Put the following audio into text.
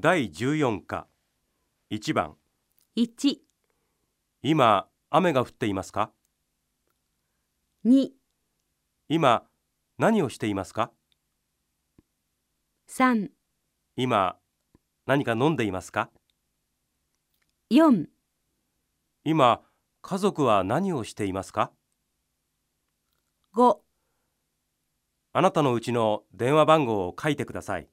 第14課。1番。1、今雨が降っていますか？2、今何をしていますか？3、今何か飲んでいますか？4、今家族は何をしていますか？5あなたのうちの電話番号を書いてください。